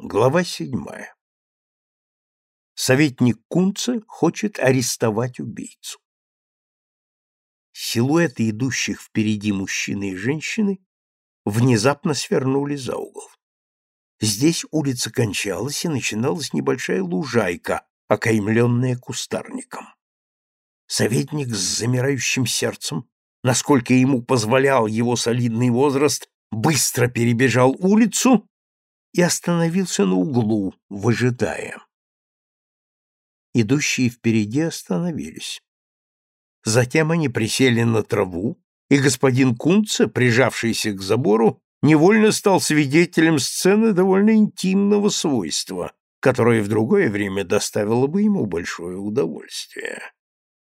Глава седьмая. Советник Кунца хочет арестовать убийцу. Силуэты идущих впереди мужчины и женщины внезапно свернули за угол. Здесь улица кончалась, и начиналась небольшая лужайка, окаймленная кустарником. Советник с замирающим сердцем, насколько ему позволял его солидный возраст, быстро перебежал улицу и остановился на углу, выжидая. Идущие впереди остановились. Затем они присели на траву, и господин Кунце, прижавшийся к забору, невольно стал свидетелем сцены довольно интимного свойства, которое в другое время доставило бы ему большое удовольствие.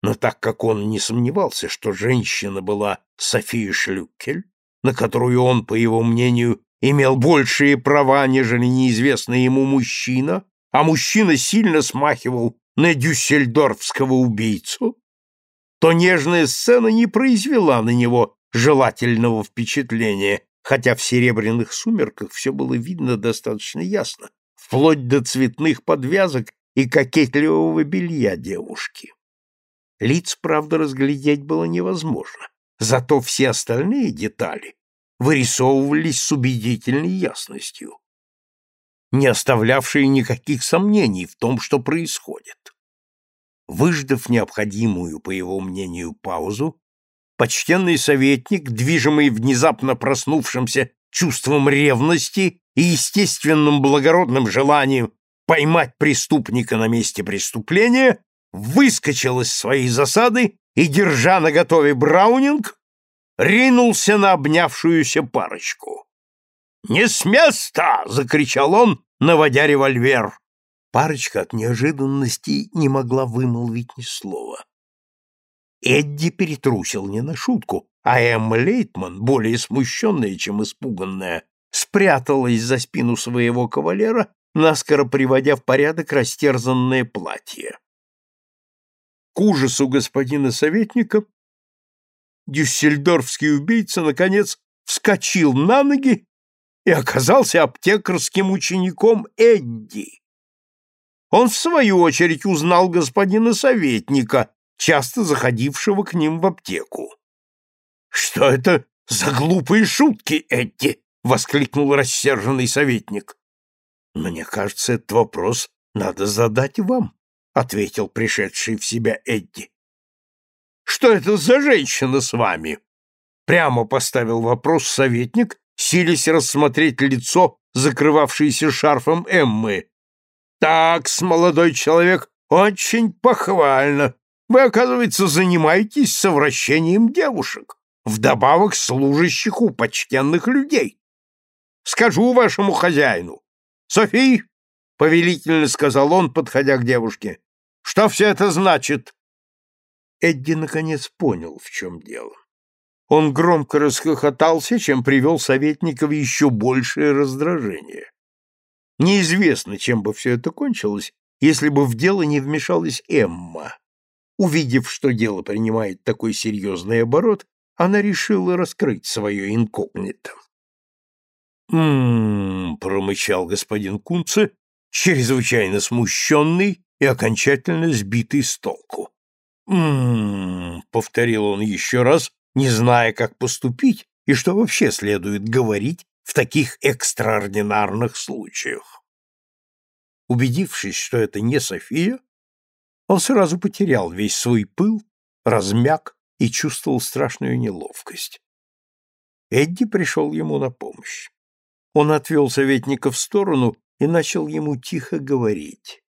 Но так как он не сомневался, что женщина была София Шлюкель, на которую он, по его мнению, имел большие права, нежели неизвестный ему мужчина, а мужчина сильно смахивал на дюссельдорфского убийцу, то нежная сцена не произвела на него желательного впечатления, хотя в серебряных сумерках все было видно достаточно ясно, вплоть до цветных подвязок и кокетливого белья девушки. Лиц, правда, разглядеть было невозможно, зато все остальные детали вырисовывались с убедительной ясностью, не оставлявшие никаких сомнений в том, что происходит. Выждав необходимую, по его мнению, паузу, почтенный советник, движимый внезапно проснувшимся чувством ревности и естественным благородным желанием поймать преступника на месте преступления, выскочил из своей засады и, держа наготове Браунинг, ринулся на обнявшуюся парочку. «Не с места!» — закричал он, наводя револьвер. Парочка от неожиданности не могла вымолвить ни слова. Эдди перетрусил не на шутку, а Эмма Лейтман, более смущенная, чем испуганная, спряталась за спину своего кавалера, наскоро приводя в порядок растерзанное платье. К ужасу господина советника дюссельдорфский убийца, наконец, вскочил на ноги и оказался аптекарским учеником Эдди. Он, в свою очередь, узнал господина советника, часто заходившего к ним в аптеку. — Что это за глупые шутки, Эдди? — воскликнул рассерженный советник. — Мне кажется, этот вопрос надо задать вам, — ответил пришедший в себя Эдди. Что это за женщина с вами? Прямо поставил вопрос советник, силясь рассмотреть лицо, закрывавшееся шарфом Эммы. Так, молодой человек, очень похвально. Вы, оказывается, занимаетесь совращением девушек, вдобавок служащих у почтенных людей. Скажу вашему хозяину. Софи, — повелительно сказал он, подходя к девушке, — что все это значит? Эдди наконец понял, в чем дело. Он громко расхохотался, чем привел советника в еще большее раздражение. Неизвестно, чем бы все это кончилось, если бы в дело не вмешалась Эмма. Увидев, что дело принимает такой серьезный оборот, она решила раскрыть свое инкогнито. «М-м-м», промычал господин Кунце, чрезвычайно смущенный и окончательно сбитый с толку. «М-м-м», повторил он еще раз, не зная, как поступить и что вообще следует говорить в таких экстраординарных случаях. Убедившись, что это не София, он сразу потерял весь свой пыл, размяк и чувствовал страшную неловкость. Эдди пришел ему на помощь. Он отвел советника в сторону и начал ему тихо говорить.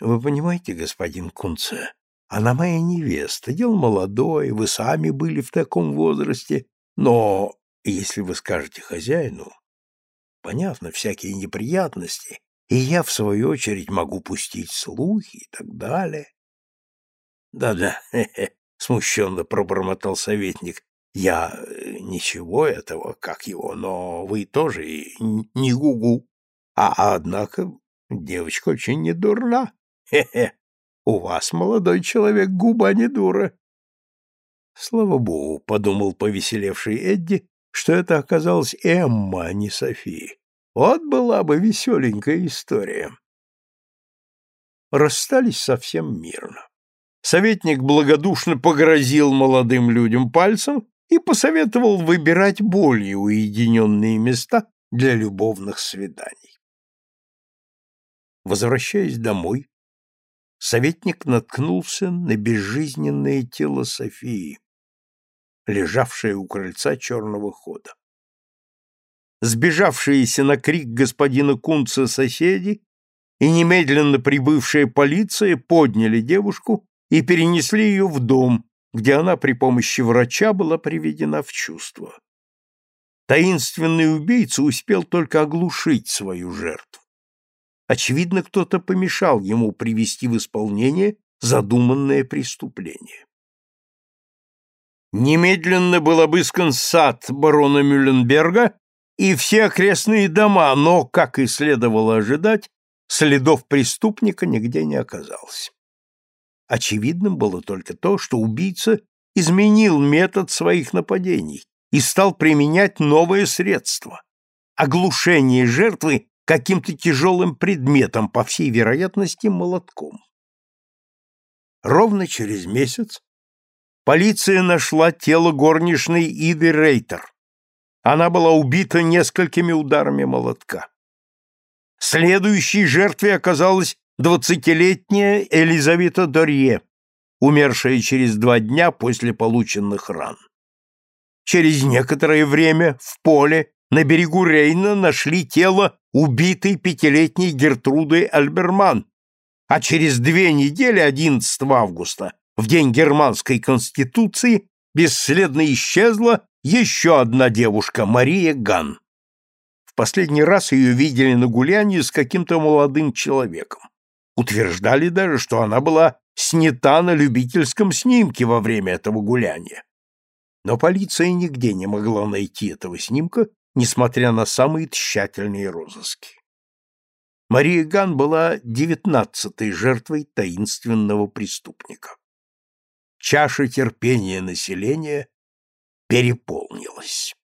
«Вы понимаете, господин Кунце, она моя невеста, дел молодой, вы сами были в таком возрасте, но если вы скажете хозяину, понятно, всякие неприятности, и я, в свою очередь, могу пустить слухи и так далее. Да-да, смущенно пробормотал советник. Я э, ничего этого, как его, но вы тоже и не гугу. А однако девочка очень недурна. Хе-хе. У вас, молодой человек, губа не дура. Слава богу, подумал повеселевший Эдди, что это оказалась Эмма, а не София. Вот была бы веселенькая история. Расстались совсем мирно. Советник благодушно погрозил молодым людям пальцем и посоветовал выбирать более уединенные места для любовных свиданий. Возвращаясь домой, советник наткнулся на безжизненное тело Софии, лежавшее у крыльца черного хода. Сбежавшиеся на крик господина Кунца соседи и немедленно прибывшая полиция подняли девушку и перенесли ее в дом, где она при помощи врача была приведена в чувство. Таинственный убийца успел только оглушить свою жертву. Очевидно, кто-то помешал ему привести в исполнение задуманное преступление. Немедленно был обыскан сад барона Мюлленберга и все окрестные дома, но, как и следовало ожидать, следов преступника нигде не оказалось. Очевидным было только то, что убийца изменил метод своих нападений и стал применять новое средство – оглушение жертвы каким-то тяжелым предметом, по всей вероятности, молотком. Ровно через месяц полиция нашла тело горничной Иды Рейтер. Она была убита несколькими ударами молотка. Следующей жертвой оказалась двадцатилетняя Элизавета Дорье, умершая через два дня после полученных ран. Через некоторое время в поле на берегу Рейна нашли тело убитой пятилетней Гертруды Альберман, а через две недели, 11 августа, в день германской конституции, бесследно исчезла еще одна девушка, Мария Ган. В последний раз ее видели на гулянии с каким-то молодым человеком. Утверждали даже, что она была снята на любительском снимке во время этого гуляния. Но полиция нигде не могла найти этого снимка, несмотря на самые тщательные розыски. Мария Ган была девятнадцатой жертвой таинственного преступника. Чаша терпения населения переполнилась.